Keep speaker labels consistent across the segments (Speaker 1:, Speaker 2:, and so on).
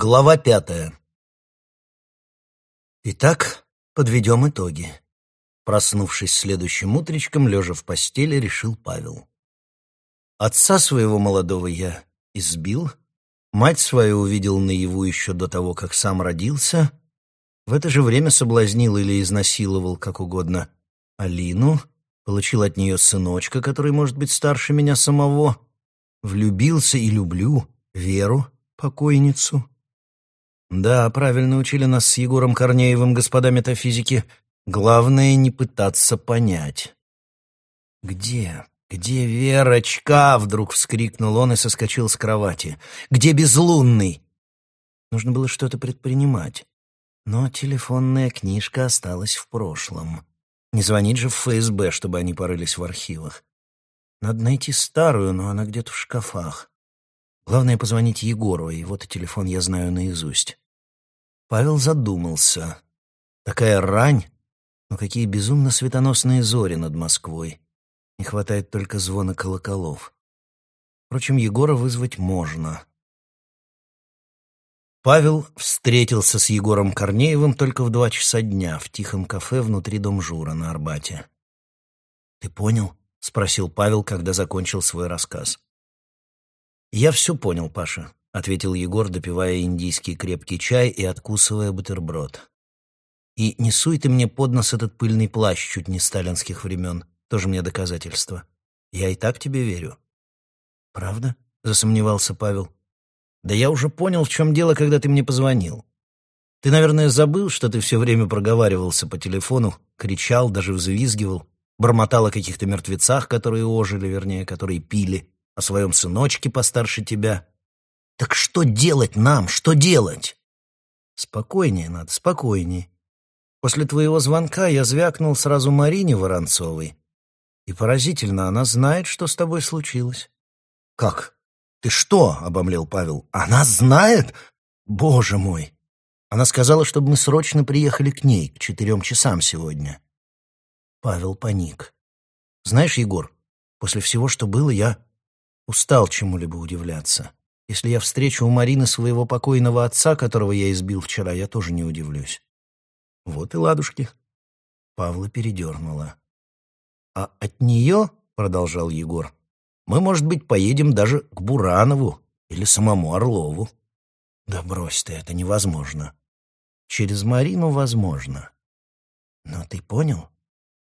Speaker 1: Глава пятая. Итак, подведем итоги. Проснувшись следующим утречком, лежа в постели, решил Павел. Отца своего молодого я избил, мать свою увидел наяву еще до того, как сам родился, в это же время соблазнил или изнасиловал, как угодно, Алину, получил от нее сыночка, который может быть старше меня самого, влюбился и люблю Веру, покойницу, да, правильно учили нас с Егором Корнеевым, господа метафизики. Главное не пытаться понять. Где? Где Верочка? Вдруг вскрикнул он и соскочил с кровати. Где безлунный? Нужно было что-то предпринимать. Но телефонная книжка осталась в прошлом. Не звонить же в ФСБ, чтобы они порылись в архивах. Надо найти старую, но она где-то в шкафах. Главное — позвонить Егору, и телефон я знаю наизусть. Павел задумался. Такая рань, но какие безумно светоносные зори над Москвой. Не хватает только звона колоколов. Впрочем, Егора вызвать можно. Павел встретился с Егором Корнеевым только в два часа дня в тихом кафе внутри дом Жура на Арбате. «Ты понял?» — спросил Павел, когда закончил свой рассказ. «Я все понял, Паша», — ответил Егор, допивая индийский крепкий чай и откусывая бутерброд. «И не суй ты мне под нос этот пыльный плащ чуть не сталинских времен. Тоже мне доказательство. Я и так тебе верю». «Правда?» — засомневался Павел. «Да я уже понял, в чем дело, когда ты мне позвонил. Ты, наверное, забыл, что ты все время проговаривался по телефону, кричал, даже взвизгивал, бормотал о каких-то мертвецах, которые ожили, вернее, которые пили» о своем сыночке постарше тебя. Так что делать нам? Что делать? Спокойнее надо, спокойнее. После твоего звонка я звякнул сразу Марине Воронцовой. И поразительно, она знает, что с тобой случилось. Как? Ты что? — обомлел Павел. Она знает? Боже мой! Она сказала, чтобы мы срочно приехали к ней к четырем часам сегодня. Павел паник. Знаешь, Егор, после всего, что было, я Устал чему-либо удивляться. Если я встречу у Марины своего покойного отца, которого я избил вчера, я тоже не удивлюсь. Вот и ладушки. Павла передернула. А от нее, — продолжал Егор, — мы, может быть, поедем даже к Буранову или самому Орлову. Да брось ты, это невозможно. Через Марину возможно. Но ты понял?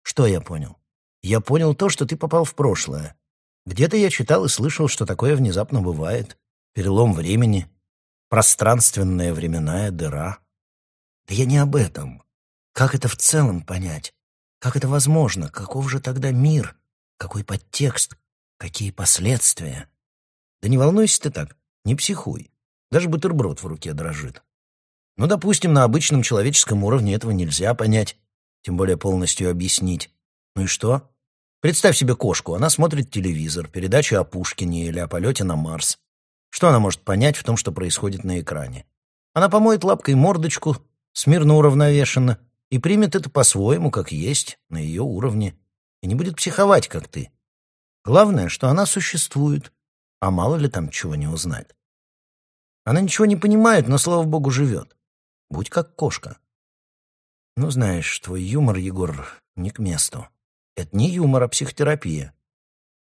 Speaker 1: Что я понял? Я понял то, что ты попал в прошлое. Где-то я читал и слышал, что такое внезапно бывает. Перелом времени, пространственная временная дыра. Да я не об этом. Как это в целом понять? Как это возможно? Каков же тогда мир? Какой подтекст? Какие последствия? Да не волнуйся ты так, не психуй. Даже бутерброд в руке дрожит. Ну, допустим, на обычном человеческом уровне этого нельзя понять, тем более полностью объяснить. Ну и что? Представь себе кошку, она смотрит телевизор, передачу о Пушкине или о полете на Марс. Что она может понять в том, что происходит на экране? Она помоет лапкой мордочку, смирно уравновешенно, и примет это по-своему, как есть, на ее уровне, и не будет психовать, как ты. Главное, что она существует, а мало ли там чего не узнать. Она ничего не понимает, но, слава богу, живет. Будь как кошка. Ну, знаешь, твой юмор, Егор, не к месту. Это не юмор, а психотерапия.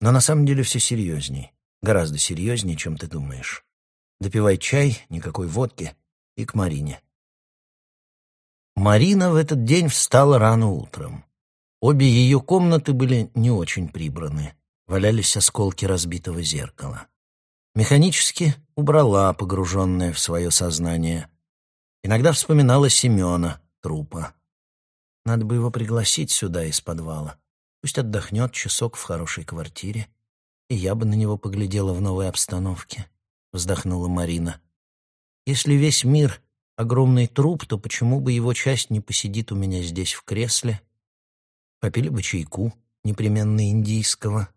Speaker 1: Но на самом деле все серьезней. Гораздо серьезнее, чем ты думаешь. Допивай чай, никакой водки и к Марине. Марина в этот день встала рано утром. Обе ее комнаты были не очень прибраны. Валялись осколки разбитого зеркала. Механически убрала, погруженная в свое сознание. Иногда вспоминала Семена, трупа. Надо бы его пригласить сюда из подвала. Пусть отдохнет часок в хорошей квартире, я бы на него поглядела в новой обстановке», — вздохнула Марина. «Если весь мир — огромный труп, то почему бы его часть не посидит у меня здесь в кресле? Попили бы чайку, непременно индийского».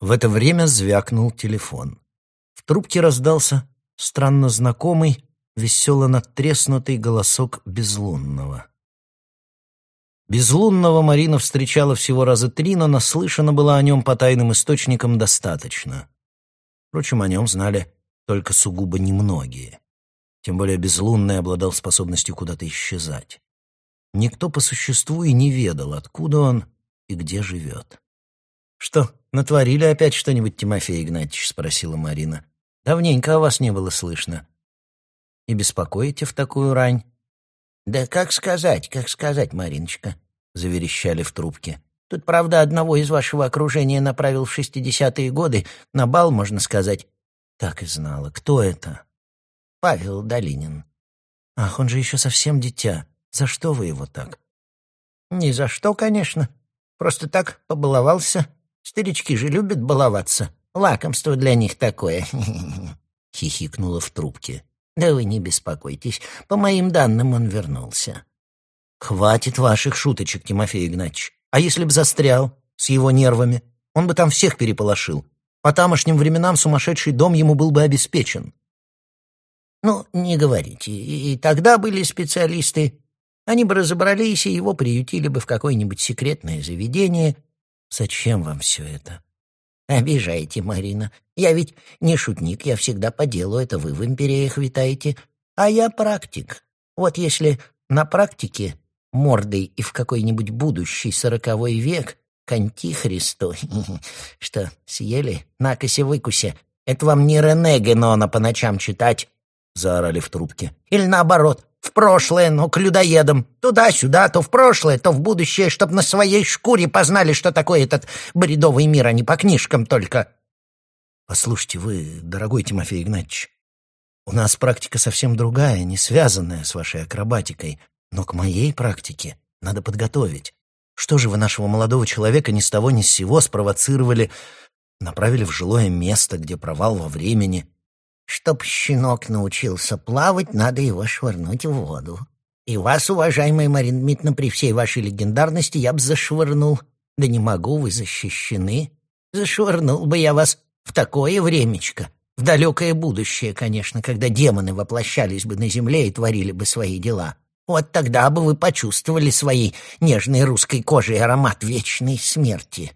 Speaker 1: В это время звякнул телефон. В трубке раздался странно знакомый, весело надтреснутый голосок безлунного. Безлунного Марина встречала всего раза три, но наслышана была о нем по тайным источникам достаточно. Впрочем, о нем знали только сугубо немногие. Тем более Безлунный обладал способностью куда-то исчезать. Никто по существу и не ведал, откуда он и где живет. «Что, натворили опять что-нибудь, Тимофей Игнатьевич?» — спросила Марина. «Давненько о вас не было слышно. И беспокоите в такую рань?»
Speaker 2: «Да как сказать, как сказать, Мариночка», — заверещали в трубке. «Тут, правда, одного из вашего окружения направил в шестидесятые годы, на бал, можно сказать».
Speaker 1: «Так и знала. Кто это?»
Speaker 2: «Павел Долинин».
Speaker 1: «Ах, он же еще совсем дитя. За что вы его так?»
Speaker 2: «Ни за что, конечно. Просто так побаловался. Старички же любят баловаться. Лакомство для них такое», — хихикнула в трубке. Да вы не беспокойтесь. По моим данным, он вернулся.
Speaker 1: Хватит ваших шуточек, Тимофей Игнатьевич. А если б застрял с его нервами? Он бы там всех переполошил. По тамошним временам сумасшедший дом ему был бы обеспечен.
Speaker 2: Ну, не говорите. И тогда были специалисты. Они бы разобрались и его приютили бы в какое-нибудь секретное заведение.
Speaker 1: Зачем вам все это?
Speaker 2: Обижаете, Марина. Я ведь не шутник, я всегда по делу, это вы в империях витаете. А я практик. Вот если на практике мордой и в какой-нибудь будущий сороковой век к антихристу, что съели, накосе-выкусе, это вам не Рене Генона по ночам читать, — заорали в трубке. Или наоборот, в прошлое, но к людоедам. Туда-сюда, то в прошлое, то в будущее, чтоб на своей шкуре познали, что такое этот бредовый мир, а не по книжкам только.
Speaker 1: Послушайте вы, дорогой Тимофей Игнатьевич, у нас практика совсем другая, не связанная с вашей акробатикой, но к моей практике надо подготовить. Что же вы нашего молодого человека ни с того ни с сего спровоцировали, направили в жилое место, где провал во времени,
Speaker 2: Чтоб щенок научился плавать, надо его швырнуть в воду. И вас, уважаемая Марина Дмитриевна, при всей вашей легендарности я бы зашвырнул. Да не могу, вы защищены. Зашвырнул бы я вас в такое времечко, в далекое будущее, конечно, когда демоны воплощались бы на земле и творили бы свои дела. Вот тогда бы вы почувствовали своей нежной русской кожей аромат вечной смерти.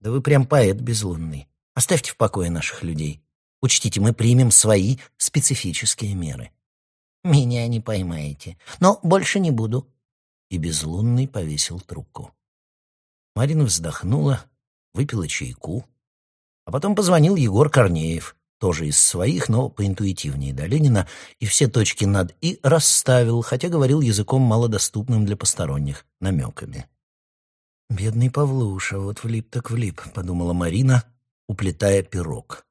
Speaker 1: Да вы прям поэт безлунный. Оставьте в покое наших людей. Учтите, мы примем свои специфические меры.
Speaker 2: Меня не поймаете, но больше не буду.
Speaker 1: И безлунный повесил трубку. Марина вздохнула, выпила чайку, а потом позвонил Егор Корнеев, тоже из своих, но поинтуитивнее Долинина, и все точки над «и» расставил, хотя говорил языком малодоступным для посторонних, намеками. «Бедный Павлуша, вот влип так влип», — подумала Марина, уплетая пирог.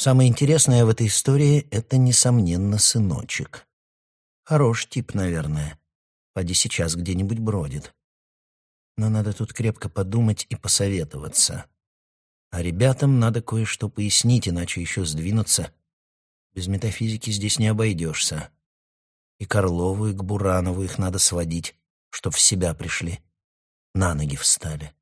Speaker 1: Самое интересное в этой истории — это, несомненно, сыночек. Хорош тип, наверное. Поди сейчас где-нибудь бродит. Но надо тут крепко подумать и посоветоваться. А ребятам надо кое-что пояснить, иначе еще сдвинуться. Без метафизики здесь не обойдешься. И Карлову, и к Буранову их надо сводить, чтоб в себя пришли, на ноги встали.